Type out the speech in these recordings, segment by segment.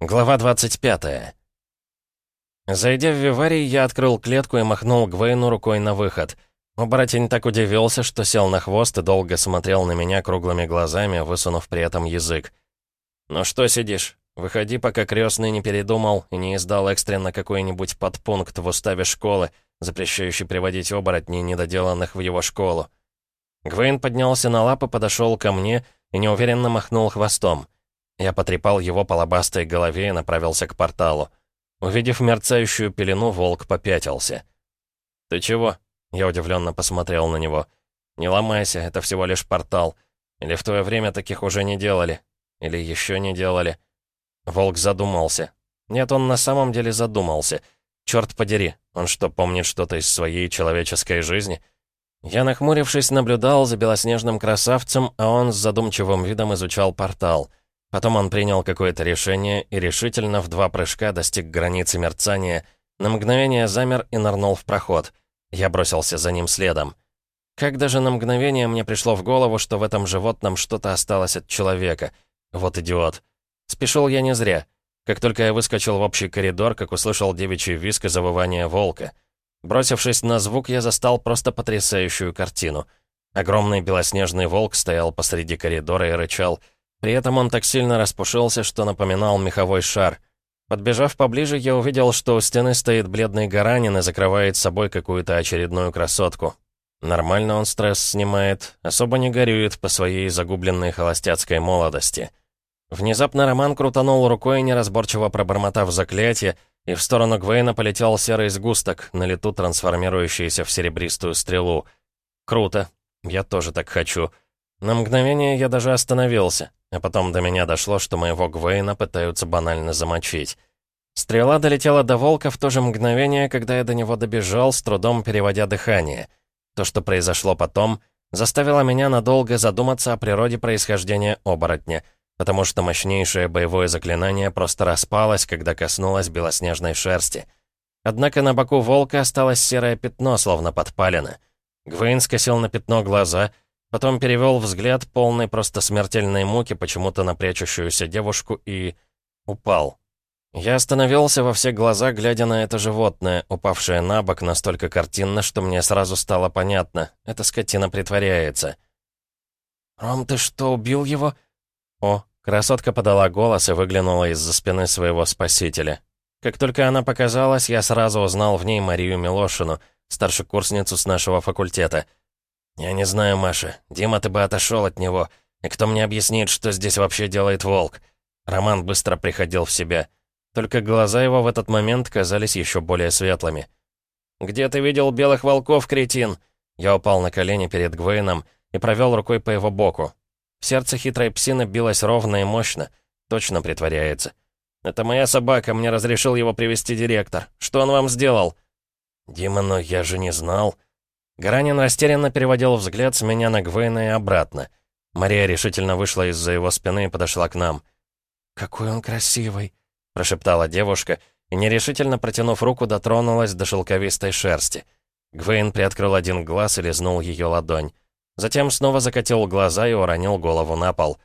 Глава 25. Зайдя в виварий, я открыл клетку и махнул Гвейну рукой на выход. Оборотень так удивился, что сел на хвост и долго смотрел на меня круглыми глазами, высунув при этом язык. «Ну что сидишь? Выходи, пока крестный не передумал и не издал экстренно какой-нибудь подпункт в уставе школы, запрещающий приводить оборотней, недоделанных в его школу». Гвейн поднялся на лапы, подошел ко мне и неуверенно махнул хвостом. Я потрепал его по лобастой голове и направился к порталу. Увидев мерцающую пелену, волк попятился. «Ты чего?» Я удивленно посмотрел на него. «Не ломайся, это всего лишь портал. Или в твое время таких уже не делали? Или еще не делали?» Волк задумался. Нет, он на самом деле задумался. Черт подери, он что, помнит что-то из своей человеческой жизни?» Я, нахмурившись, наблюдал за белоснежным красавцем, а он с задумчивым видом изучал портал — Потом он принял какое-то решение и решительно в два прыжка достиг границы мерцания, на мгновение замер и нырнул в проход. Я бросился за ним следом. Как даже на мгновение мне пришло в голову, что в этом животном что-то осталось от человека. Вот идиот. Спешил я не зря. Как только я выскочил в общий коридор, как услышал девичий виск и завывание волка. Бросившись на звук, я застал просто потрясающую картину. Огромный белоснежный волк стоял посреди коридора и рычал — при этом он так сильно распушился, что напоминал меховой шар. Подбежав поближе, я увидел, что у стены стоит бледный гаранин и закрывает собой какую-то очередную красотку. Нормально он стресс снимает, особо не горюет по своей загубленной холостяцкой молодости. Внезапно Роман крутанул рукой, неразборчиво пробормотав заклятие, и в сторону Гвейна полетел серый сгусток, на лету трансформирующийся в серебристую стрелу. Круто. Я тоже так хочу. На мгновение я даже остановился. А потом до меня дошло, что моего Гвейна пытаются банально замочить. Стрела долетела до волка в то же мгновение, когда я до него добежал, с трудом переводя дыхание. То, что произошло потом, заставило меня надолго задуматься о природе происхождения оборотня, потому что мощнейшее боевое заклинание просто распалось, когда коснулось белоснежной шерсти. Однако на боку волка осталось серое пятно, словно подпалено. Гвейн скосил на пятно глаза — Потом перевел взгляд, полный просто смертельной муки, почему-то на девушку, и... упал. Я остановился во все глаза, глядя на это животное, упавшее на бок настолько картинно, что мне сразу стало понятно. Эта скотина притворяется. «Ром, ты что, убил его?» О, красотка подала голос и выглянула из-за спины своего спасителя. Как только она показалась, я сразу узнал в ней Марию Милошину, старшекурсницу с нашего факультета — «Я не знаю, Маша. Дима, ты бы отошел от него. И кто мне объяснит, что здесь вообще делает волк?» Роман быстро приходил в себя. Только глаза его в этот момент казались еще более светлыми. «Где ты видел белых волков, кретин?» Я упал на колени перед Гвейном и провел рукой по его боку. Сердце хитрой псины билось ровно и мощно. Точно притворяется. «Это моя собака, мне разрешил его привести директор. Что он вам сделал?» «Дима, но я же не знал...» Гаранин растерянно переводил взгляд с меня на Гвейна и обратно. Мария решительно вышла из-за его спины и подошла к нам. «Какой он красивый!» — прошептала девушка и, нерешительно протянув руку, дотронулась до шелковистой шерсти. Гвейн приоткрыл один глаз и лизнул ее ладонь. Затем снова закатил глаза и уронил голову на пол.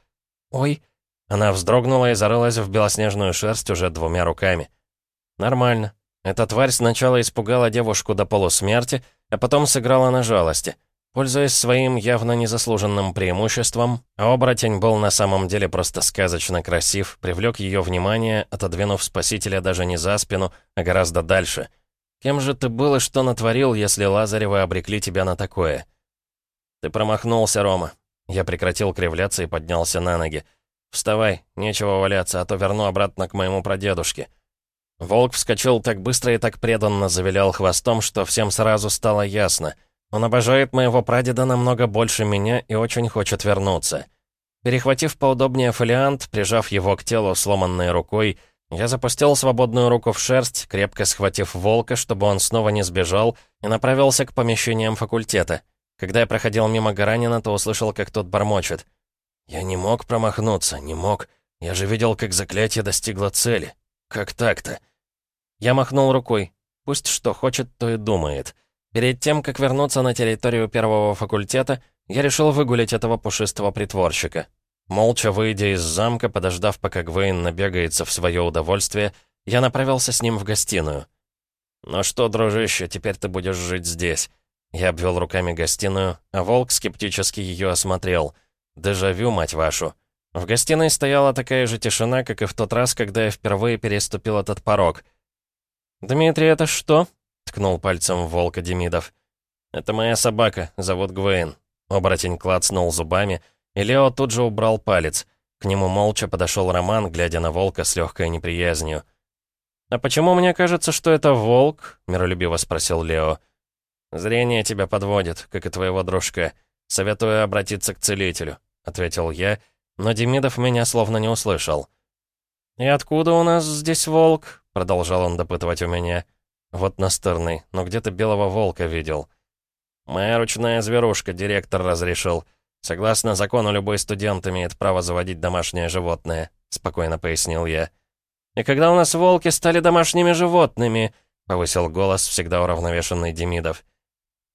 «Ой!» Она вздрогнула и зарылась в белоснежную шерсть уже двумя руками. «Нормально. Эта тварь сначала испугала девушку до полусмерти, а потом сыграла на жалости. Пользуясь своим явно незаслуженным преимуществом, оборотень был на самом деле просто сказочно красив, привлек ее внимание, отодвинув спасителя даже не за спину, а гораздо дальше. Кем же ты был и что натворил, если Лазаревы обрекли тебя на такое? Ты промахнулся, Рома. Я прекратил кривляться и поднялся на ноги. «Вставай, нечего валяться, а то верну обратно к моему прадедушке». Волк вскочил так быстро и так преданно завилял хвостом, что всем сразу стало ясно. Он обожает моего прадеда намного больше меня и очень хочет вернуться. Перехватив поудобнее фолиант, прижав его к телу сломанной рукой, я запустил свободную руку в шерсть, крепко схватив волка, чтобы он снова не сбежал, и направился к помещениям факультета. Когда я проходил мимо Гаранина, то услышал, как тот бормочет. «Я не мог промахнуться, не мог. Я же видел, как заклятие достигло цели. Как так-то?» Я махнул рукой. Пусть что хочет, то и думает. Перед тем, как вернуться на территорию первого факультета, я решил выгулить этого пушистого притворщика. Молча выйдя из замка, подождав, пока Гвейн набегается в свое удовольствие, я направился с ним в гостиную. «Ну что, дружище, теперь ты будешь жить здесь». Я обвел руками гостиную, а волк скептически ее осмотрел. «Дежавю, мать вашу». В гостиной стояла такая же тишина, как и в тот раз, когда я впервые переступил этот порог. «Дмитрий, это что?» — ткнул пальцем в волка Демидов. «Это моя собака, зовут Гвейн». Оборотень клацнул зубами, и Лео тут же убрал палец. К нему молча подошел Роман, глядя на волка с легкой неприязнью. «А почему мне кажется, что это волк?» — миролюбиво спросил Лео. «Зрение тебя подводит, как и твоего дружка. Советую обратиться к целителю», — ответил я, но Демидов меня словно не услышал. «И откуда у нас здесь волк?» — продолжал он допытывать у меня. «Вот настырный, но где-то белого волка видел». «Моя ручная зверушка, директор разрешил. Согласно закону, любой студент имеет право заводить домашнее животное», — спокойно пояснил я. «И когда у нас волки стали домашними животными?» — повысил голос всегда уравновешенный Демидов.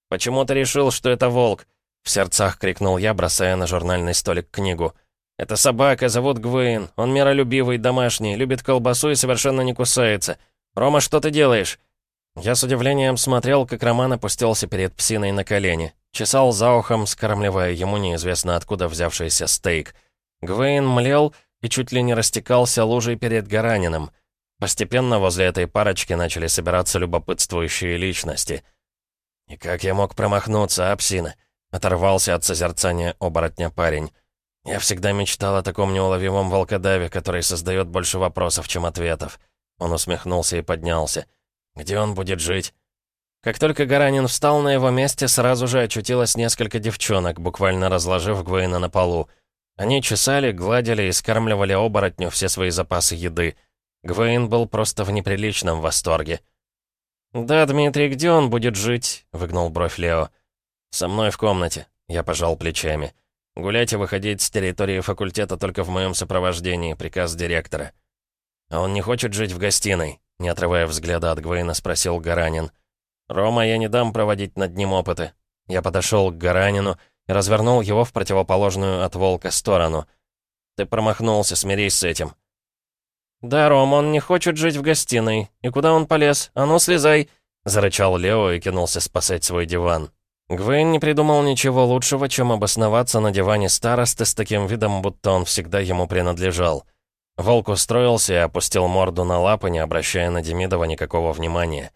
«Почему ты решил, что это волк?» — в сердцах крикнул я, бросая на журнальный столик книгу. «Это собака, зовут Гвейн. Он миролюбивый, домашний, любит колбасу и совершенно не кусается. Рома, что ты делаешь?» Я с удивлением смотрел, как Роман опустился перед псиной на колени. Чесал за ухом, скормливая ему неизвестно откуда взявшийся стейк. Гвейн млел и чуть ли не растекался лужей перед Гаранином. Постепенно возле этой парочки начали собираться любопытствующие личности. «И как я мог промахнуться, апсина?» — оторвался от созерцания оборотня парень. «Я всегда мечтал о таком неуловимом волкодаве, который создает больше вопросов, чем ответов». Он усмехнулся и поднялся. «Где он будет жить?» Как только Гаранин встал на его месте, сразу же очутилось несколько девчонок, буквально разложив Гвейна на полу. Они чесали, гладили и скармливали оборотню все свои запасы еды. Гвейн был просто в неприличном восторге. «Да, Дмитрий, где он будет жить?» — выгнул бровь Лео. «Со мной в комнате», — я пожал плечами. «Гулять и выходить с территории факультета только в моем сопровождении, приказ директора». «А он не хочет жить в гостиной?» — не отрывая взгляда от Гвейна, спросил Гаранин. «Рома, я не дам проводить над ним опыты». Я подошел к Гаранину и развернул его в противоположную от волка сторону. «Ты промахнулся, смирись с этим». «Да, Ром, он не хочет жить в гостиной. И куда он полез? А ну, слезай!» Зарычал Лео и кинулся спасать свой диван. Гвейн не придумал ничего лучшего, чем обосноваться на диване старосты с таким видом, будто он всегда ему принадлежал. Волк устроился и опустил морду на лапы, не обращая на Демидова никакого внимания.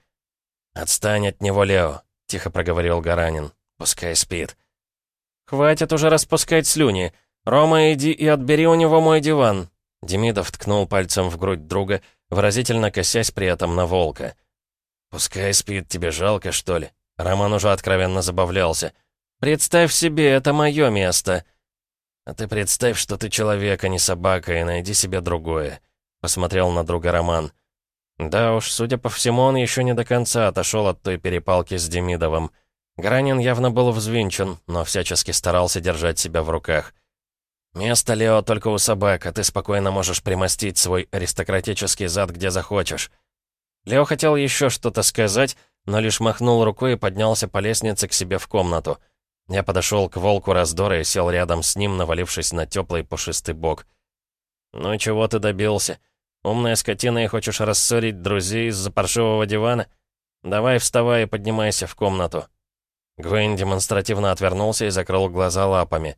«Отстань от него, Лео», — тихо проговорил Гаранин. «Пускай спит». «Хватит уже распускать слюни. Рома, иди и отбери у него мой диван». Демидов ткнул пальцем в грудь друга, выразительно косясь при этом на волка. «Пускай спит, тебе жалко, что ли?» Роман уже откровенно забавлялся. «Представь себе, это мое место!» «А ты представь, что ты человек, а не собака, и найди себе другое», — посмотрел на друга Роман. Да уж, судя по всему, он еще не до конца отошел от той перепалки с Демидовым. Гранин явно был взвинчен, но всячески старался держать себя в руках. «Место, Лео, только у собак, а ты спокойно можешь примостить свой аристократический зад где захочешь». Лео хотел еще что-то сказать, но лишь махнул рукой и поднялся по лестнице к себе в комнату. Я подошел к волку раздора и сел рядом с ним, навалившись на теплый пушистый бок. «Ну чего ты добился? Умная скотина и хочешь рассорить друзей из-за паршивого дивана? Давай вставай и поднимайся в комнату». Гвейн демонстративно отвернулся и закрыл глаза лапами.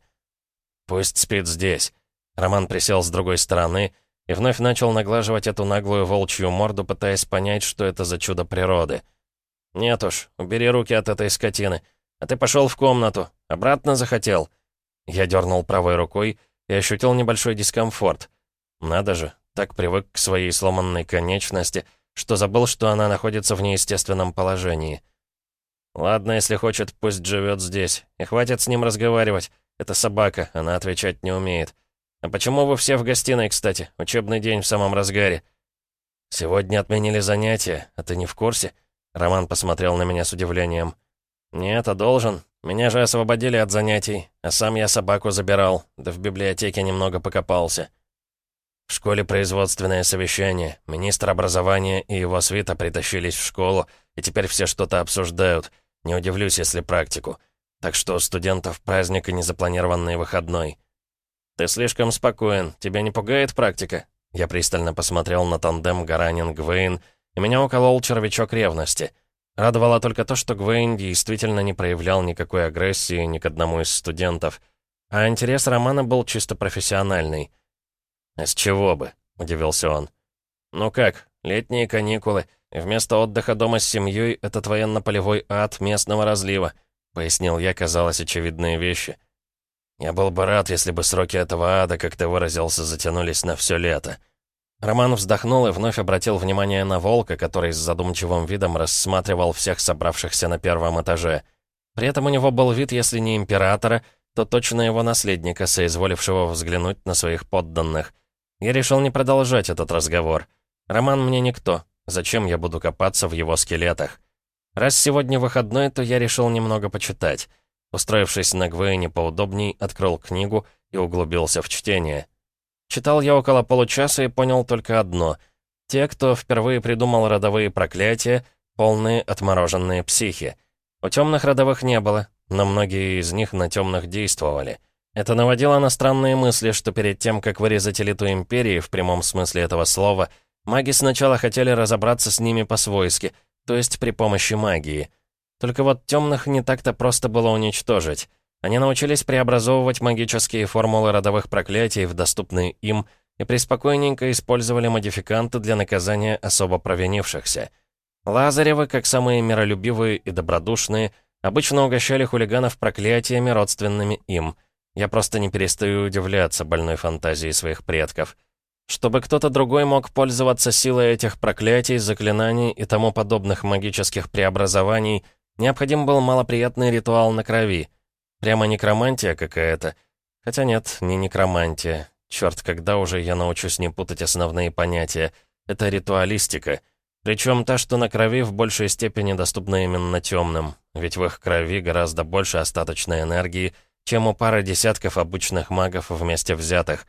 «Пусть спит здесь». Роман присел с другой стороны и вновь начал наглаживать эту наглую волчью морду, пытаясь понять, что это за чудо природы. «Нет уж, убери руки от этой скотины. А ты пошел в комнату. Обратно захотел». Я дернул правой рукой и ощутил небольшой дискомфорт. Надо же, так привык к своей сломанной конечности, что забыл, что она находится в неестественном положении. «Ладно, если хочет, пусть живет здесь. И хватит с ним разговаривать. Это собака, она отвечать не умеет. А почему вы все в гостиной, кстати? Учебный день в самом разгаре». «Сегодня отменили занятия, а ты не в курсе?» Роман посмотрел на меня с удивлением. «Нет, а должен. Меня же освободили от занятий, а сам я собаку забирал, да в библиотеке немного покопался». В школе производственное совещание. Министр образования и его свита притащились в школу, и теперь все что-то обсуждают. Не удивлюсь, если практику. Так что у студентов праздник и незапланированный выходной. «Ты слишком спокоен. Тебя не пугает практика?» Я пристально посмотрел на тандем Гаранин-Гвейн, меня уколол червячок ревности. Радовало только то, что Гвейн действительно не проявлял никакой агрессии ни к одному из студентов. А интерес Романа был чисто профессиональный. «С чего бы?» — удивился он. «Ну как, летние каникулы, вместо отдыха дома с семьей — этот военно-полевой ад местного разлива», — пояснил я, казалось, очевидные вещи. «Я был бы рад, если бы сроки этого ада, как ты выразился, затянулись на все лето». Роман вздохнул и вновь обратил внимание на волка, который с задумчивым видом рассматривал всех собравшихся на первом этаже. При этом у него был вид, если не императора, то точно его наследника, соизволившего взглянуть на своих подданных. Я решил не продолжать этот разговор. Роман мне никто. Зачем я буду копаться в его скелетах? Раз сегодня выходной, то я решил немного почитать. Устроившись на Гвейне поудобней, открыл книгу и углубился в чтение. Читал я около получаса и понял только одно. Те, кто впервые придумал родовые проклятия, полные отмороженные психи. У темных родовых не было, но многие из них на темных действовали. Это наводило на странные мысли, что перед тем, как вырезать элиту Империи в прямом смысле этого слова, маги сначала хотели разобраться с ними по-свойски, то есть при помощи магии. Только вот темных не так-то просто было уничтожить. Они научились преобразовывать магические формулы родовых проклятий в доступные им и преспокойненько использовали модификанты для наказания особо провинившихся. Лазаревы, как самые миролюбивые и добродушные, обычно угощали хулиганов проклятиями, родственными им. Я просто не перестаю удивляться больной фантазии своих предков. Чтобы кто-то другой мог пользоваться силой этих проклятий, заклинаний и тому подобных магических преобразований, необходим был малоприятный ритуал на крови — Прямо некромантия какая-то. Хотя нет, не некромантия. Черт, когда уже я научусь не путать основные понятия? Это ритуалистика. Причем та, что на крови, в большей степени доступна именно темным. Ведь в их крови гораздо больше остаточной энергии, чем у пары десятков обычных магов вместе взятых.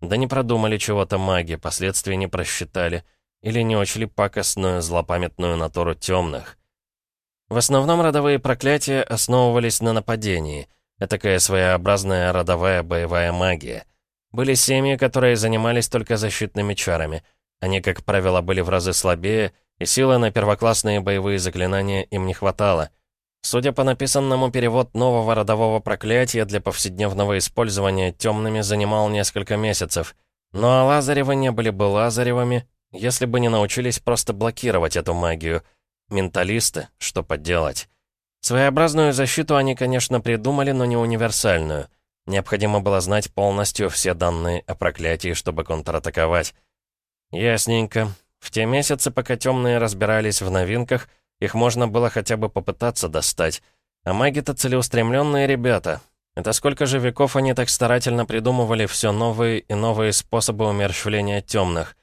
Да не продумали чего-то маги, последствия не просчитали. Или не учли пакостную, злопамятную натуру темных. В основном родовые проклятия основывались на нападении. Этакая своеобразная родовая боевая магия. Были семьи, которые занимались только защитными чарами. Они, как правило, были в разы слабее, и силы на первоклассные боевые заклинания им не хватало. Судя по написанному, перевод нового родового проклятия для повседневного использования темными занимал несколько месяцев. Ну а Лазаревы не были бы Лазаревыми, если бы не научились просто блокировать эту магию — Менталисты, что поделать. Своеобразную защиту они, конечно, придумали, но не универсальную. Необходимо было знать полностью все данные о проклятии, чтобы контратаковать. Ясненько. В те месяцы, пока темные разбирались в новинках, их можно было хотя бы попытаться достать. А маги-то целеустремленные ребята. Это сколько же веков они так старательно придумывали все новые и новые способы умерщвления темных.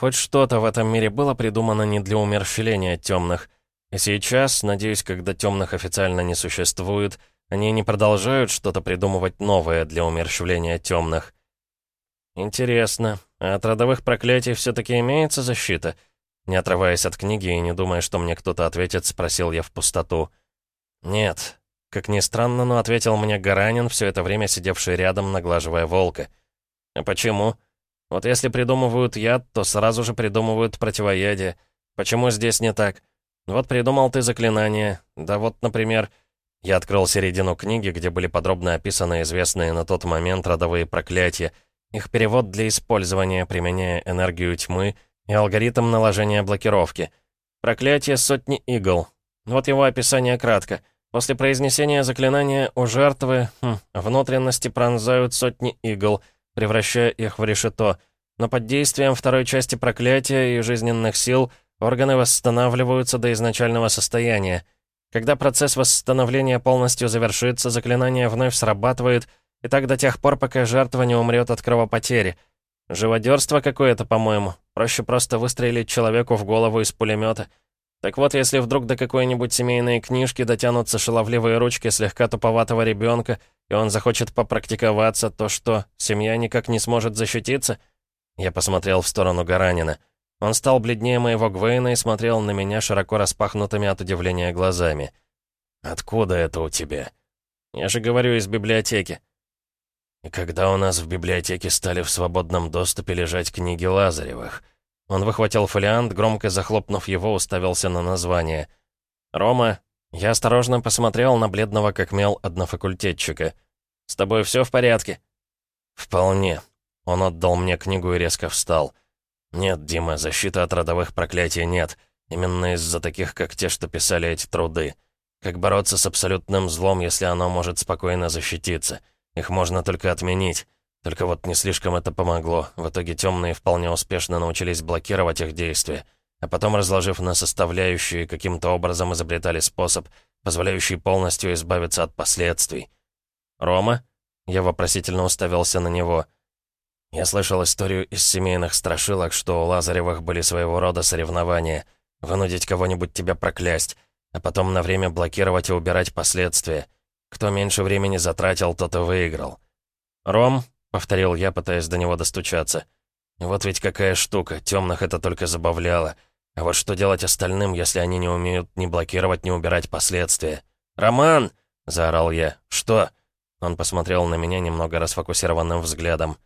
Хоть что-то в этом мире было придумано не для умерщвления темных. И сейчас, надеюсь, когда темных официально не существует, они не продолжают что-то придумывать новое для умерщвления темных. Интересно, а от родовых проклятий все-таки имеется защита? Не отрываясь от книги и не думая, что мне кто-то ответит, спросил я в пустоту. Нет. Как ни странно, но ответил мне Гаранин, все это время сидевший рядом, наглаживая волка. А почему? Вот если придумывают яд, то сразу же придумывают противоядие. Почему здесь не так? Вот придумал ты заклинание. Да вот, например... Я открыл середину книги, где были подробно описаны известные на тот момент родовые проклятия, их перевод для использования, применяя энергию тьмы и алгоритм наложения блокировки. Проклятие сотни игл. Вот его описание кратко. После произнесения заклинания у жертвы хм, внутренности пронзают сотни игл — превращая их в решето, но под действием второй части проклятия и жизненных сил органы восстанавливаются до изначального состояния. Когда процесс восстановления полностью завершится, заклинание вновь срабатывает, и так до тех пор, пока жертва не умрет от кровопотери. Живодерство какое-то, по-моему. Проще просто выстрелить человеку в голову из пулемета. Так вот, если вдруг до какой-нибудь семейной книжки дотянутся шаловливые ручки слегка туповатого ребенка, и он захочет попрактиковаться, то что, семья никак не сможет защититься? Я посмотрел в сторону Гаранина. Он стал бледнее моего Гвейна и смотрел на меня широко распахнутыми от удивления глазами. «Откуда это у тебя?» «Я же говорю, из библиотеки». И когда у нас в библиотеке стали в свободном доступе лежать книги Лазаревых? Он выхватил фолиант, громко захлопнув его, уставился на название. «Рома, я осторожно посмотрел на бледного как мел однофакультетчика. «С тобой все в порядке?» «Вполне». Он отдал мне книгу и резко встал. «Нет, Дима, защиты от родовых проклятий нет. Именно из-за таких, как те, что писали эти труды. Как бороться с абсолютным злом, если оно может спокойно защититься? Их можно только отменить. Только вот не слишком это помогло. В итоге темные вполне успешно научились блокировать их действия. А потом, разложив на составляющие, каким-то образом изобретали способ, позволяющий полностью избавиться от последствий. «Рома?» Я вопросительно уставился на него. Я слышал историю из семейных страшилок, что у Лазаревых были своего рода соревнования. Вынудить кого-нибудь тебя проклясть, а потом на время блокировать и убирать последствия. Кто меньше времени затратил, тот и выиграл. «Ром?» — повторил я, пытаясь до него достучаться. «Вот ведь какая штука, темных это только забавляло. А вот что делать остальным, если они не умеют ни блокировать, ни убирать последствия?» «Роман!» — заорал я. «Что?» Он посмотрел на меня немного расфокусированным взглядом.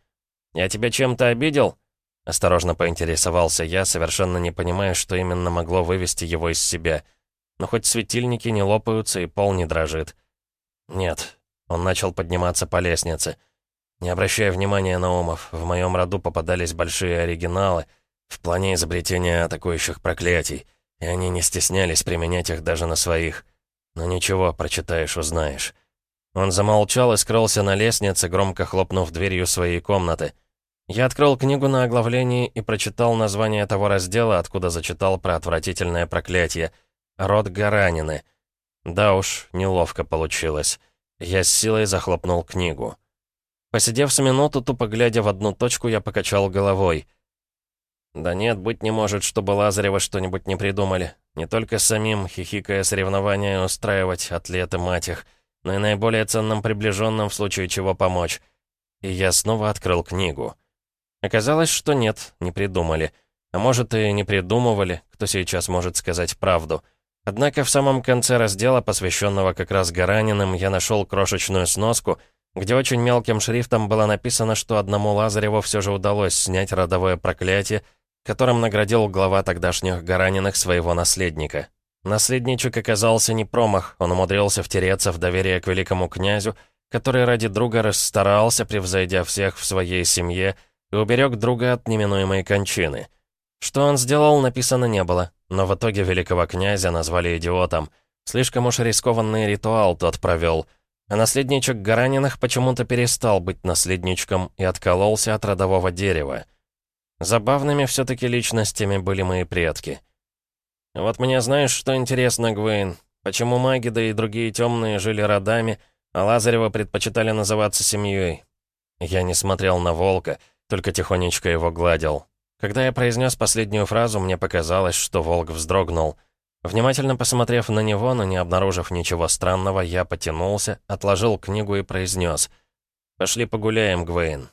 «Я тебя чем-то обидел?» Осторожно поинтересовался я, совершенно не понимая, что именно могло вывести его из себя. Но хоть светильники не лопаются и пол не дрожит. «Нет». Он начал подниматься по лестнице. Не обращая внимания на умов, в моем роду попадались большие оригиналы в плане изобретения атакующих проклятий, и они не стеснялись применять их даже на своих. Но ничего, прочитаешь, узнаешь. Он замолчал и скрылся на лестнице, громко хлопнув дверью своей комнаты. Я открыл книгу на оглавлении и прочитал название того раздела, откуда зачитал про отвратительное проклятие. «Род Гаранины». Да уж, неловко получилось. Я с силой захлопнул книгу. Посидев с минуту, тупо глядя в одну точку, я покачал головой. Да нет, быть не может, чтобы Лазарева что-нибудь не придумали. Не только самим, хихикая соревнования, устраивать атлеты мать их, но и наиболее ценным приближенным в случае чего помочь. И я снова открыл книгу. Оказалось, что нет, не придумали. А может, и не придумывали, кто сейчас может сказать правду. Однако в самом конце раздела, посвященного как раз Гараниным, я нашел крошечную сноску, где очень мелким шрифтом было написано, что одному Лазареву все же удалось снять родовое проклятие, которым наградил глава тогдашних Гараниных своего наследника. Наследничек оказался не промах, он умудрился втереться в доверие к великому князю, который ради друга расстарался, превзойдя всех в своей семье, и уберег друга от неминуемой кончины. Что он сделал, написано не было, но в итоге великого князя назвали идиотом. Слишком уж рискованный ритуал тот провел. А наследничек Гараниных почему-то перестал быть наследничком и откололся от родового дерева. Забавными все-таки личностями были мои предки. Вот мне знаешь, что интересно, Гвейн? Почему маги, да и другие темные жили родами, а Лазарева предпочитали называться семьей? Я не смотрел на волка, только тихонечко его гладил. Когда я произнес последнюю фразу, мне показалось, что волк вздрогнул. Внимательно посмотрев на него, но не обнаружив ничего странного, я потянулся, отложил книгу и произнес. «Пошли погуляем, Гвейн».